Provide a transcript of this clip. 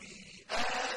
في آه